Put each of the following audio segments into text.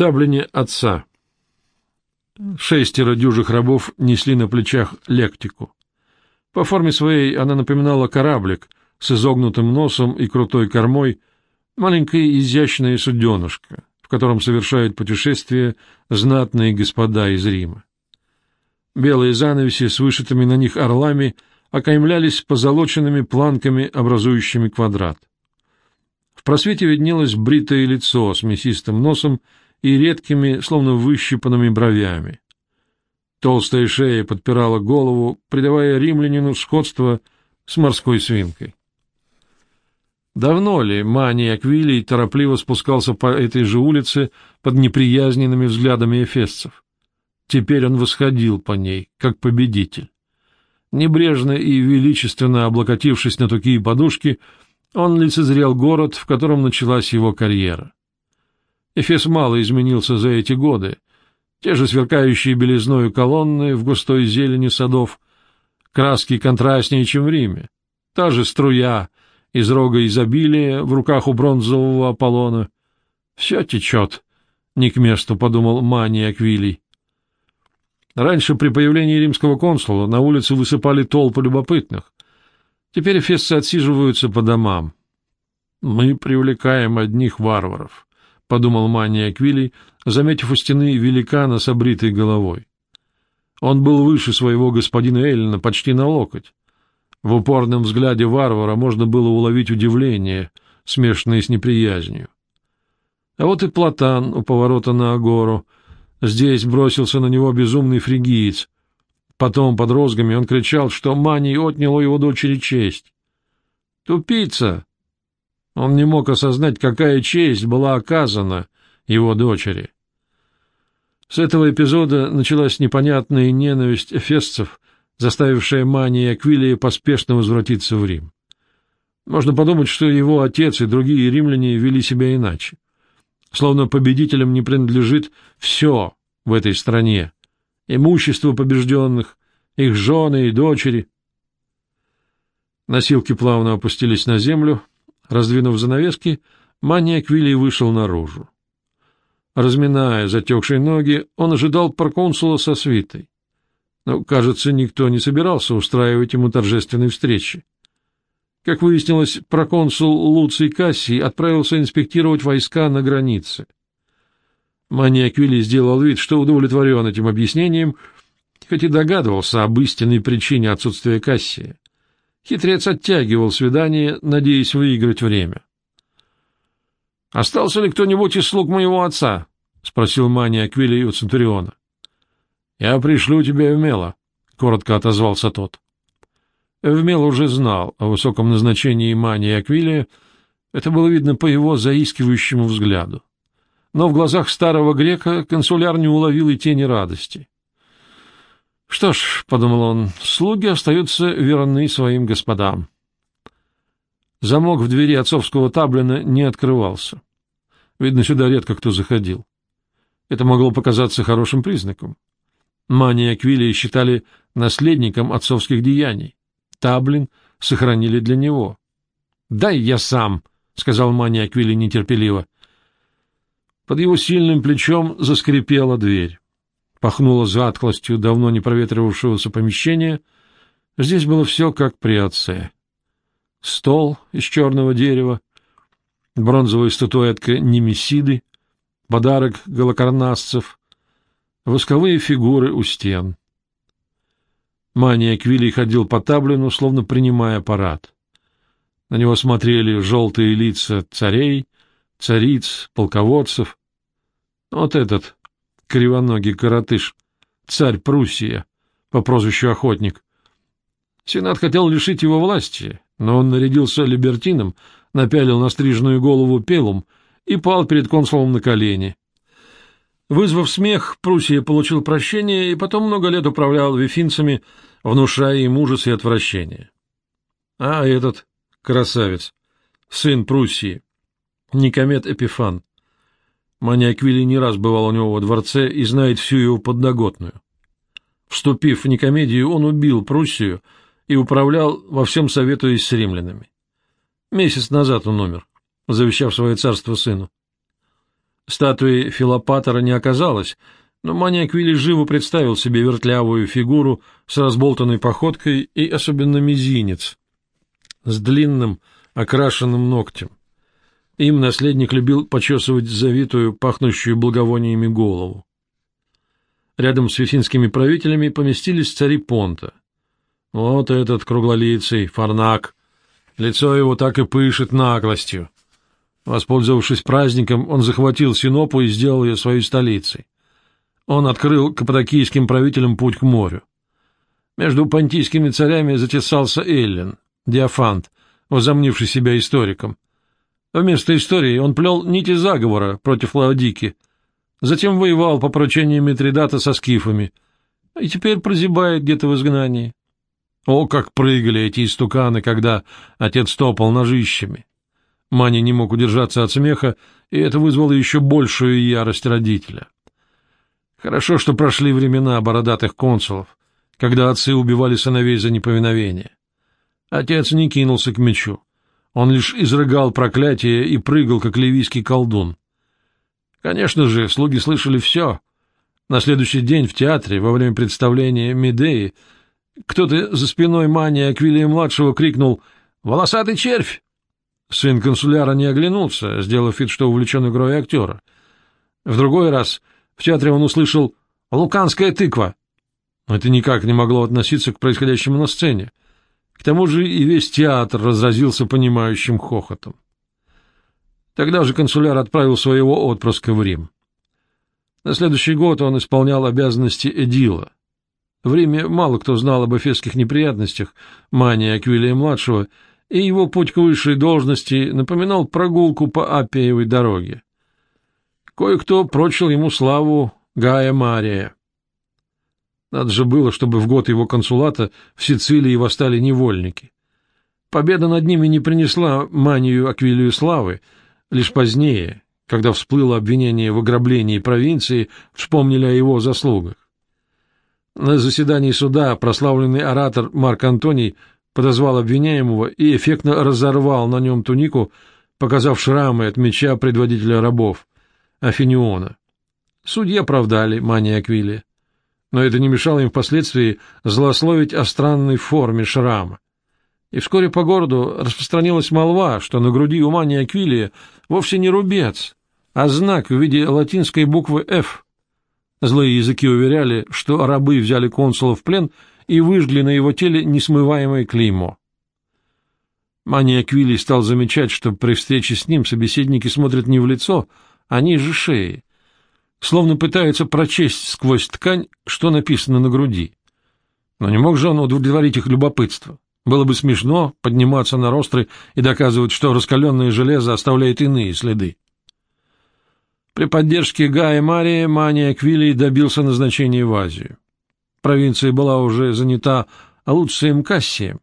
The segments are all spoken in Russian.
Таблине отца. Шестеро дюжих рабов несли на плечах лектику. По форме своей она напоминала кораблик с изогнутым носом и крутой кормой, маленькое изящное суденышко, в котором совершают путешествие знатные господа из Рима. Белые занавеси с вышитыми на них орлами окаймлялись позолоченными планками, образующими квадрат. В просвете виднелось бритое лицо с мясистым носом и редкими, словно выщипанными бровями. Толстая шея подпирала голову, придавая римлянину сходство с морской свинкой. Давно ли Мани Аквилий торопливо спускался по этой же улице под неприязненными взглядами эфесцев? Теперь он восходил по ней, как победитель. Небрежно и величественно облокотившись на такие подушки, он лицезрел город, в котором началась его карьера. Эфес мало изменился за эти годы. Те же сверкающие белизною колонны в густой зелени садов, краски контрастнее, чем в Риме, та же струя из рога изобилия в руках у бронзового Аполлона. Все течет, не к месту, — подумал Мани Аквилий. Раньше при появлении римского консула на улице высыпали толпы любопытных. Теперь эфесцы отсиживаются по домам. Мы привлекаем одних варваров подумал Мания Аквилий, заметив у стены великана с обритой головой. Он был выше своего господина Эллина почти на локоть. В упорном взгляде варвара можно было уловить удивление, смешанное с неприязнью. А вот и Платан у поворота на Агору. Здесь бросился на него безумный фригиец. Потом под розгами он кричал, что Маний отнял у его дочери честь. «Тупица! Он не мог осознать, какая честь была оказана его дочери. С этого эпизода началась непонятная ненависть эфесцев, заставившая Мани Аквилия поспешно возвратиться в Рим. Можно подумать, что его отец и другие римляне вели себя иначе. Словно победителям не принадлежит все в этой стране. Имущество побежденных, их жены и дочери. Носилки плавно опустились на землю, Раздвинув занавески, Мания Квилли вышел наружу. Разминая затекшие ноги, он ожидал проконсула со свитой. Но, кажется, никто не собирался устраивать ему торжественной встречи. Как выяснилось, проконсул Луций Кассий отправился инспектировать войска на границе. Мания Квилли сделал вид, что удовлетворен этим объяснением, хоть и догадывался об истинной причине отсутствия Кассия. Хитрец оттягивал свидание, надеясь выиграть время. — Остался ли кто-нибудь из слуг моего отца? — спросил Мания Аквилий у Центуриона. — Я пришлю тебя в Мело, — коротко отозвался тот. Эвмел уже знал о высоком назначении Мания Аквилия, это было видно по его заискивающему взгляду. Но в глазах старого грека консуляр не уловил и тени радости. Что ж, — подумал он, — слуги остаются верны своим господам. Замок в двери отцовского таблина не открывался. Видно, сюда редко кто заходил. Это могло показаться хорошим признаком. Мания Аквилия считали наследником отцовских деяний. Таблин сохранили для него. — Дай я сам, — сказал Мания Аквилия нетерпеливо. Под его сильным плечом заскрипела дверь пахнуло затхлостью давно не проветривавшегося помещения. Здесь было все как при отце. Стол из черного дерева, бронзовая статуэтка Немесиды, подарок голокарнасцев, восковые фигуры у стен. Мания Квилли ходил по таблину, словно принимая парад. На него смотрели желтые лица царей, цариц, полководцев. Вот этот кривоногий коротыш, царь Пруссия, по прозвищу Охотник. Сенат хотел лишить его власти, но он нарядился либертином, напялил на стрижную голову пелум и пал перед консулом на колени. Вызвав смех, Пруссия получил прощение и потом много лет управлял вифинцами, внушая им ужас и отвращение. А этот красавец, сын Пруссии, Никомет Эпифан, Маниаквили не раз бывал у него во дворце и знает всю его подноготную. Вступив в Никомедию, он убил Пруссию и управлял во всем советуясь с римлянами. Месяц назад он умер, завещав свое царство сыну. Статуи Филопатора не оказалось, но Маниак Вилли живо представил себе вертлявую фигуру с разболтанной походкой и особенно мизинец, с длинным окрашенным ногтем. Им наследник любил почесывать завитую, пахнущую благовониями голову. Рядом с вифинскими правителями поместились цари Понта. Вот этот круглолицый, Фарнак. Лицо его так и пышет наглостью. Воспользовавшись праздником, он захватил Синопу и сделал ее своей столицей. Он открыл каппадокийским правителям путь к морю. Между понтийскими царями затесался Эллин, Диофант, возомнивший себя историком. Вместо истории он плел нити заговора против Лаодики, затем воевал по поручению Митридата со скифами, и теперь прозябает где-то в изгнании. О, как прыгали эти истуканы, когда отец топал ножищами! Маня не мог удержаться от смеха, и это вызвало еще большую ярость родителя. Хорошо, что прошли времена бородатых консулов, когда отцы убивали сыновей за неповиновение. Отец не кинулся к мечу. Он лишь изрыгал проклятие и прыгал, как ливийский колдун. Конечно же, слуги слышали все. На следующий день в театре, во время представления Медеи, кто-то за спиной Мания Аквилия-младшего крикнул «Волосатый червь!». Сын консуляра не оглянулся, сделав вид, что увлечен игрой актера. В другой раз в театре он услышал «Луканская тыква». Это никак не могло относиться к происходящему на сцене. К тому же и весь театр разразился понимающим хохотом. Тогда же консуляр отправил своего отпрыска в Рим. На следующий год он исполнял обязанности эдила. В Риме мало кто знал об эфесских неприятностях Мания Аквилия-младшего, и его путь к высшей должности напоминал прогулку по Аппиевой дороге. Кое-кто прочил ему славу Гая Мария. Надо же было, чтобы в год его консулата в Сицилии восстали невольники. Победа над ними не принесла манию Аквилию славы, лишь позднее, когда всплыло обвинение в ограблении провинции, вспомнили о его заслугах. На заседании суда прославленный оратор Марк Антоний подозвал обвиняемого и эффектно разорвал на нем тунику, показав шрамы от меча предводителя рабов. Афиниона. Судьи оправдали Мания Аквилия, но это не мешало им впоследствии злословить о странной форме шрама. И вскоре по городу распространилась молва, что на груди у Мания Аквилия вовсе не рубец, а знак в виде латинской буквы «Ф». Злые языки уверяли, что рабы взяли консула в плен и выжгли на его теле несмываемое клеймо. Мания Аквилий стал замечать, что при встрече с ним собеседники смотрят не в лицо, а ниже шеи, словно пытаются прочесть сквозь ткань, что написано на груди. Но не мог же он удовлетворить их любопытство. Было бы смешно подниматься на ростры и доказывать, что раскаленное железо оставляет иные следы. При поддержке Гая Мария Мания Квилли добился назначения в Азию. Провинция была уже занята Алуцием Кассием,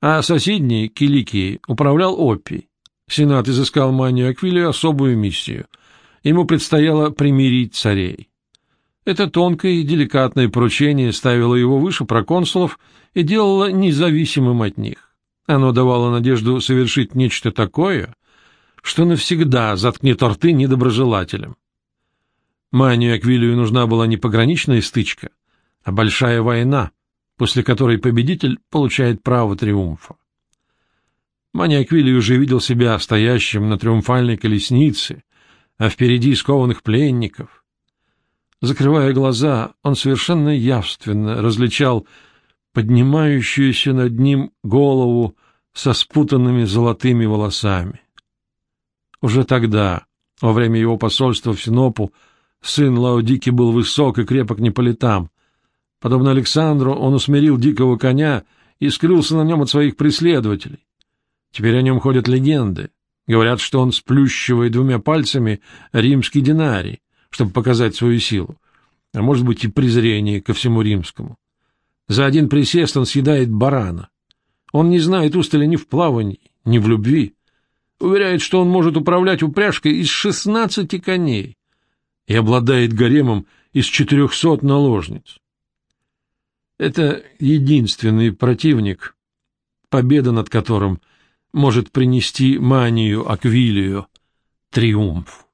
а соседней, Киликией, управлял Оппий. Сенат изыскал Манию Аквилию особую миссию — ему предстояло примирить царей. Это тонкое и деликатное поручение ставило его выше проконсулов и делало независимым от них. Оно давало надежду совершить нечто такое, что навсегда заткнет рты недоброжелателям. Манию Аквилию нужна была не пограничная стычка, а большая война, после которой победитель получает право триумфа. Мания Аквилий уже видел себя стоящим на триумфальной колеснице, а впереди скованных пленников. Закрывая глаза, он совершенно явственно различал поднимающуюся над ним голову со спутанными золотыми волосами. Уже тогда, во время его посольства в Синопу, сын Лаодики был высок и крепок не по летам. Подобно Александру, он усмирил дикого коня и скрылся на нем от своих преследователей. Теперь о нем ходят легенды. Говорят, что он сплющивает двумя пальцами римский динарий, чтобы показать свою силу, а может быть и презрение ко всему римскому. За один присест он съедает барана. Он не знает устали ни в плавании, ни в любви. Уверяет, что он может управлять упряжкой из шестнадцати коней и обладает гаремом из четырехсот наложниц. Это единственный противник, победа над которым может принести манию Аквилию триумф.